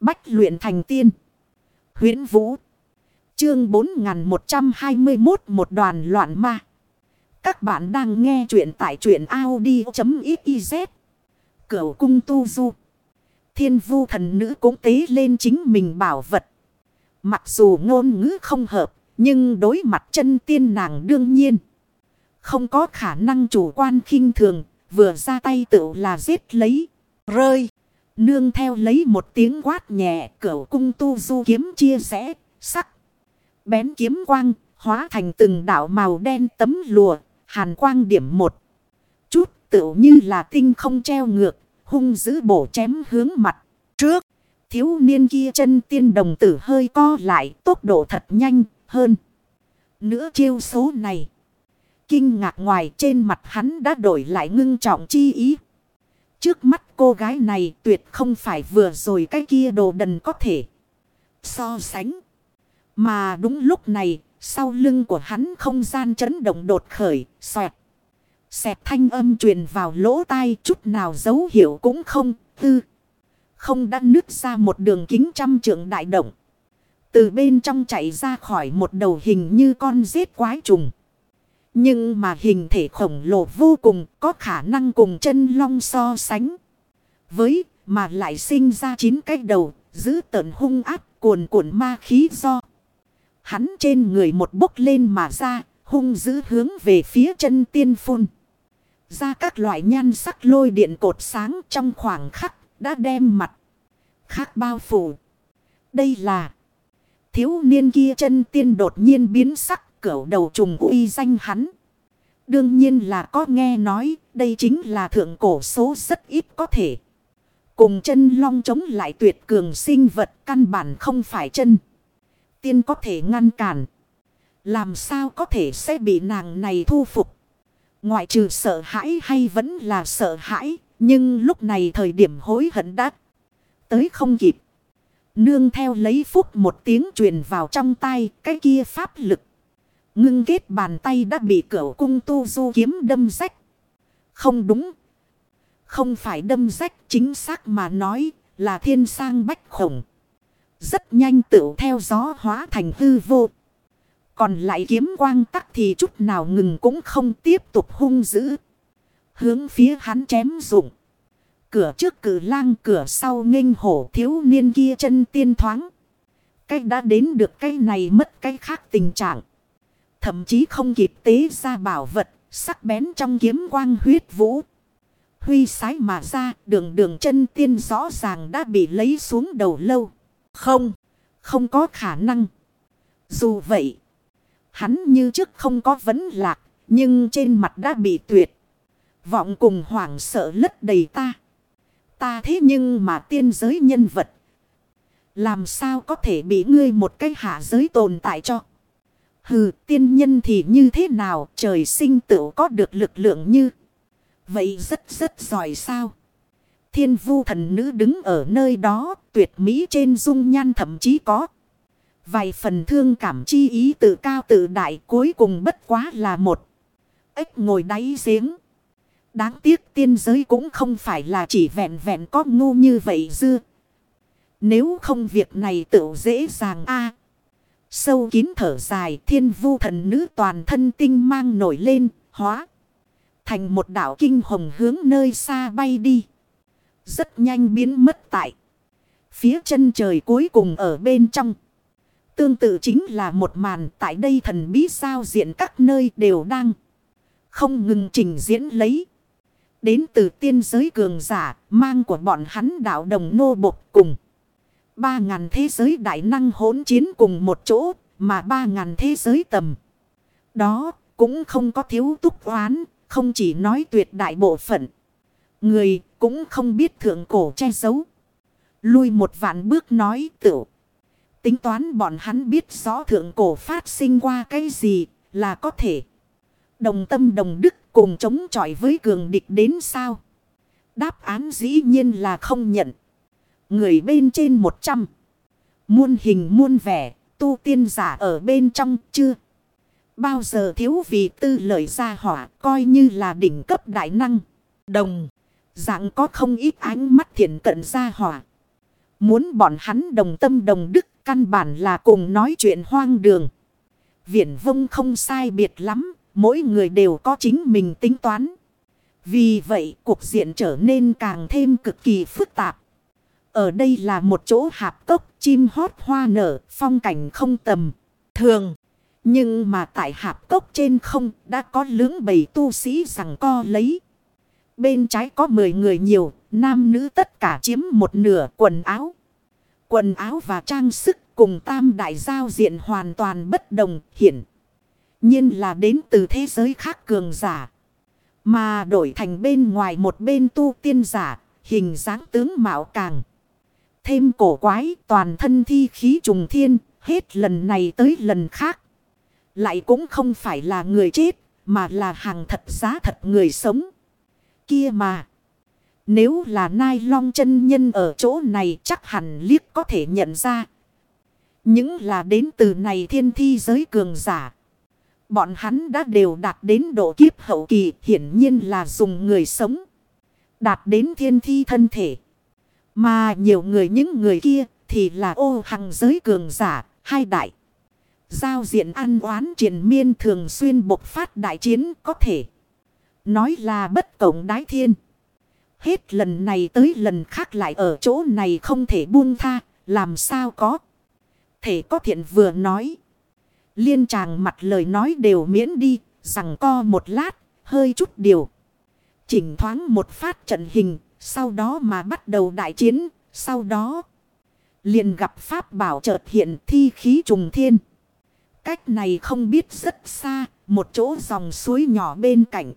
Bách luyện thành tiên. huyễn Vũ. Chương 4121 một đoàn loạn ma. Các bạn đang nghe truyện tại truyện Audi.xyz. Cửu cung tu du. Thiên vu thần nữ cũng tế lên chính mình bảo vật. Mặc dù ngôn ngữ không hợp. Nhưng đối mặt chân tiên nàng đương nhiên. Không có khả năng chủ quan khinh thường. Vừa ra tay tự là giết lấy. Rơi. Nương theo lấy một tiếng quát nhẹ. Cửu cung tu du kiếm chia sẻ. Sắc. Bén kiếm quang. Hóa thành từng đảo màu đen tấm lùa. Hàn quang điểm một. Chút tựu như là tinh không treo ngược. Hung dữ bổ chém hướng mặt. Trước. Thiếu niên kia chân tiên đồng tử hơi co lại. Tốc độ thật nhanh hơn. Nữa chiêu số này. Kinh ngạc ngoài trên mặt hắn đã đổi lại ngưng trọng chi ý. Trước mắt cô gái này tuyệt không phải vừa rồi cái kia đồ đần có thể so sánh. Mà đúng lúc này, sau lưng của hắn không gian chấn động đột khởi, xoẹt. Xẹt thanh âm truyền vào lỗ tai chút nào dấu hiệu cũng không, tư. Không đã nứt ra một đường kính trăm trượng đại động. Từ bên trong chạy ra khỏi một đầu hình như con rết quái trùng. Nhưng mà hình thể khổng lồ vô cùng có khả năng cùng chân long so sánh. Với mà lại sinh ra chín cái đầu, giữ tợn hung áp cuồn cuộn ma khí do. Hắn trên người một bốc lên mà ra, hung giữ hướng về phía chân tiên phun. Ra các loại nhan sắc lôi điện cột sáng trong khoảng khắc đã đem mặt. Khác bao phủ. Đây là thiếu niên kia chân tiên đột nhiên biến sắc cỡ đầu trùng uy danh hắn. Đương nhiên là có nghe nói đây chính là thượng cổ số rất ít có thể. Cùng chân long chống lại tuyệt cường sinh vật căn bản không phải chân. Tiên có thể ngăn cản. Làm sao có thể sẽ bị nàng này thu phục. Ngoại trừ sợ hãi hay vẫn là sợ hãi. Nhưng lúc này thời điểm hối hận đã tới không kịp. Nương theo lấy phúc một tiếng truyền vào trong tay cái kia pháp lực. Ngưng kết bàn tay đã bị cửa cung tu du kiếm đâm rách. Không đúng. Không phải đâm rách chính xác mà nói là thiên sang bách khổng. Rất nhanh tựu theo gió hóa thành hư vô. Còn lại kiếm quang tắc thì chút nào ngừng cũng không tiếp tục hung dữ. Hướng phía hắn chém rụng. Cửa trước cử lang cửa sau nghênh hổ thiếu niên kia chân tiên thoáng. Cách đã đến được cái này mất cái khác tình trạng. Thậm chí không kịp tế ra bảo vật, sắc bén trong kiếm quang huyết vũ. Huy sái mà ra, đường đường chân tiên rõ ràng đã bị lấy xuống đầu lâu. Không, không có khả năng. Dù vậy, hắn như trước không có vấn lạc, nhưng trên mặt đã bị tuyệt. Vọng cùng hoảng sợ lất đầy ta. Ta thế nhưng mà tiên giới nhân vật. Làm sao có thể bị ngươi một cái hạ giới tồn tại cho. Hừ tiên nhân thì như thế nào trời sinh tự có được lực lượng như. Vậy rất rất giỏi sao. Thiên vu thần nữ đứng ở nơi đó tuyệt mỹ trên dung nhan thậm chí có. Vài phần thương cảm chi ý tự cao tự đại cuối cùng bất quá là một. Ếch ngồi đáy giếng. Đáng tiếc tiên giới cũng không phải là chỉ vẹn vẹn có ngu như vậy dư. Nếu không việc này tự dễ dàng a Sâu kín thở dài thiên vu thần nữ toàn thân tinh mang nổi lên, hóa. Thành một đảo kinh hồng hướng nơi xa bay đi. Rất nhanh biến mất tại. Phía chân trời cuối cùng ở bên trong. Tương tự chính là một màn tại đây thần bí sao diện các nơi đều đang. Không ngừng trình diễn lấy. Đến từ tiên giới cường giả, mang của bọn hắn đạo đồng nô bộc cùng. Ba ngàn thế giới đại năng hỗn chiến cùng một chỗ, mà ba ngàn thế giới tầm. Đó cũng không có thiếu túc oán, không chỉ nói tuyệt đại bộ phận. Người cũng không biết thượng cổ che giấu. Lui một vạn bước nói tự. Tính toán bọn hắn biết rõ thượng cổ phát sinh qua cái gì là có thể. Đồng tâm đồng đức cùng chống chọi với cường địch đến sao? Đáp án dĩ nhiên là không nhận. Người bên trên một trăm Muôn hình muôn vẻ, tu tiên giả ở bên trong chưa? Bao giờ thiếu vì tư lợi gia hỏa coi như là đỉnh cấp đại năng. Đồng, dạng có không ít ánh mắt thiện cận gia hỏa. Muốn bọn hắn đồng tâm đồng đức căn bản là cùng nói chuyện hoang đường. Viễn vông không sai biệt lắm, mỗi người đều có chính mình tính toán. Vì vậy cuộc diện trở nên càng thêm cực kỳ phức tạp. Ở đây là một chỗ hạp cốc chim hót hoa nở phong cảnh không tầm thường. Nhưng mà tại hạp cốc trên không đã có lưỡng bầy tu sĩ rằng co lấy. Bên trái có 10 người nhiều, nam nữ tất cả chiếm một nửa quần áo. Quần áo và trang sức cùng tam đại giao diện hoàn toàn bất đồng hiển. nhiên là đến từ thế giới khác cường giả. Mà đổi thành bên ngoài một bên tu tiên giả, hình dáng tướng mạo càng. Thêm cổ quái toàn thân thi khí trùng thiên, hết lần này tới lần khác. Lại cũng không phải là người chết, mà là hàng thật giá thật người sống. Kia mà. Nếu là nai long chân nhân ở chỗ này chắc hẳn liếc có thể nhận ra. Những là đến từ này thiên thi giới cường giả. Bọn hắn đã đều đạt đến độ kiếp hậu kỳ hiển nhiên là dùng người sống. Đạt đến thiên thi thân thể. Mà nhiều người những người kia thì là ô hằng giới cường giả, hai đại. Giao diện ăn oán triền miên thường xuyên bộc phát đại chiến có thể. Nói là bất cổng đái thiên. Hết lần này tới lần khác lại ở chỗ này không thể buông tha, làm sao có. Thể có thiện vừa nói. Liên chàng mặt lời nói đều miễn đi, rằng co một lát, hơi chút điều. Chỉnh thoáng một phát trận hình, sau đó mà bắt đầu đại chiến, sau đó liền gặp pháp bảo chợt hiện thi khí trùng thiên. Cách này không biết rất xa, một chỗ dòng suối nhỏ bên cạnh.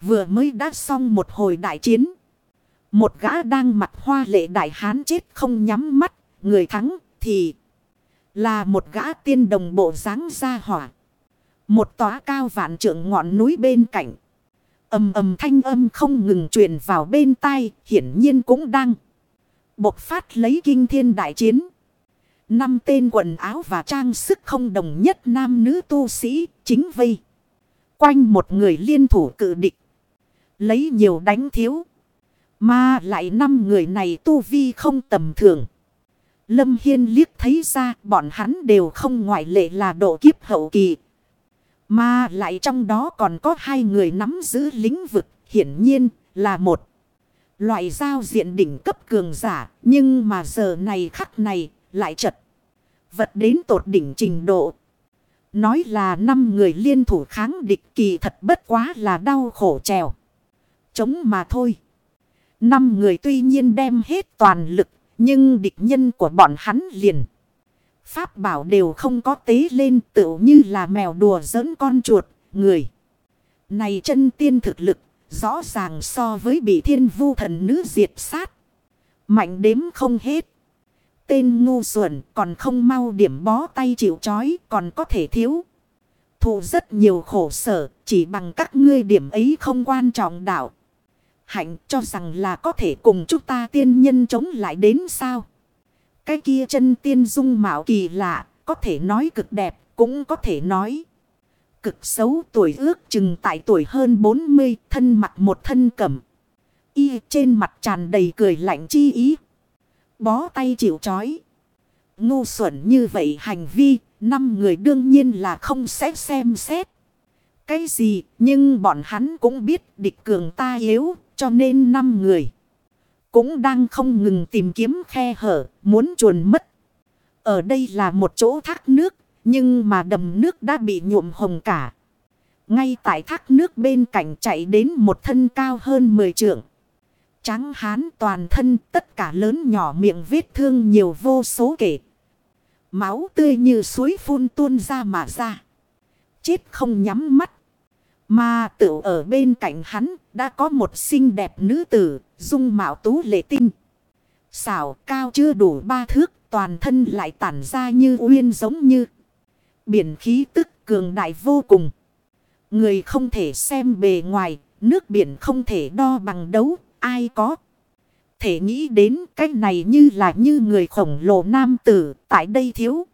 Vừa mới đã xong một hồi đại chiến. Một gã đang mặt hoa lệ đại hán chết không nhắm mắt, người thắng thì là một gã tiên đồng bộ dáng ra hỏa. Một tóa cao vạn trượng ngọn núi bên cạnh. âm âm thanh âm không ngừng truyền vào bên tai, hiển nhiên cũng đang bộc phát lấy kinh thiên đại chiến. Năm tên quần áo và trang sức không đồng nhất nam nữ tu sĩ, chính vây. Quanh một người liên thủ cự địch. Lấy nhiều đánh thiếu. Mà lại năm người này tu vi không tầm thường. Lâm Hiên liếc thấy ra bọn hắn đều không ngoại lệ là độ kiếp hậu kỳ. Mà lại trong đó còn có hai người nắm giữ lĩnh vực, hiển nhiên là một. Loại giao diện đỉnh cấp cường giả, nhưng mà giờ này khắc này lại chật. Vật đến tột đỉnh trình độ. Nói là năm người liên thủ kháng địch kỳ thật bất quá là đau khổ trèo. Chống mà thôi. Năm người tuy nhiên đem hết toàn lực. Nhưng địch nhân của bọn hắn liền. Pháp bảo đều không có tế lên tự như là mèo đùa giỡn con chuột. Người. Này chân tiên thực lực. Rõ ràng so với bị thiên vu thần nữ diệt sát. Mạnh đếm không hết. Tên ngu xuẩn còn không mau điểm bó tay chịu chói còn có thể thiếu. Thụ rất nhiều khổ sở chỉ bằng các ngươi điểm ấy không quan trọng đạo hạnh cho rằng là có thể cùng chúng ta tiên nhân chống lại đến sao. Cái kia chân tiên dung mạo kỳ lạ, có thể nói cực đẹp, cũng có thể nói. Cực xấu tuổi ước chừng tại tuổi hơn 40, thân mặt một thân cẩm. Y trên mặt tràn đầy cười lạnh chi ý. Bó tay chịu chói. Ngu xuẩn như vậy hành vi, năm người đương nhiên là không xét xem xét. Cái gì, nhưng bọn hắn cũng biết địch cường ta yếu, cho nên năm người cũng đang không ngừng tìm kiếm khe hở, muốn chuồn mất. Ở đây là một chỗ thác nước, nhưng mà đầm nước đã bị nhuộm hồng cả. Ngay tại thác nước bên cạnh chạy đến một thân cao hơn 10 trượng. Trắng hán toàn thân tất cả lớn nhỏ miệng vết thương nhiều vô số kể. Máu tươi như suối phun tuôn ra mà ra. Chết không nhắm mắt. Mà tự ở bên cạnh hắn đã có một xinh đẹp nữ tử, dung mạo tú lệ tinh. Xảo cao chưa đủ ba thước, toàn thân lại tản ra như uyên giống như. Biển khí tức cường đại vô cùng. Người không thể xem bề ngoài, nước biển không thể đo bằng đấu, ai có. Thể nghĩ đến cái này như là như người khổng lồ nam tử, tại đây thiếu.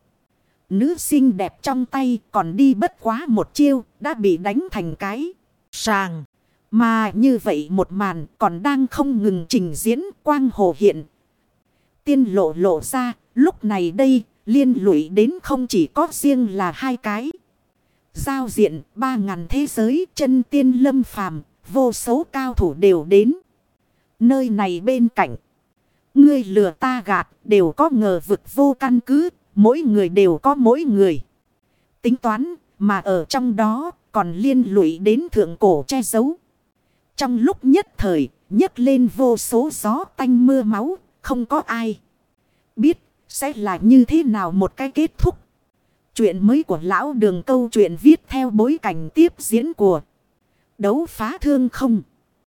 Nữ xinh đẹp trong tay còn đi bất quá một chiêu đã bị đánh thành cái sàng. Mà như vậy một màn còn đang không ngừng trình diễn quang hồ hiện. tiên lộ lộ ra, lúc này đây, liên lụy đến không chỉ có riêng là hai cái. Giao diện, ba ngàn thế giới, chân tiên lâm phàm, vô số cao thủ đều đến. Nơi này bên cạnh. Ngươi lừa ta gạt, đều có ngờ vực vô căn cứ, mỗi người đều có mỗi người. Tính toán, mà ở trong đó, còn liên lụy đến thượng cổ che giấu. Trong lúc nhất thời, nhấc lên vô số gió tanh mưa máu, không có ai. Biết, sẽ là như thế nào một cái kết thúc. Chuyện mới của lão đường câu chuyện viết theo bối cảnh tiếp diễn của đấu phá thương không.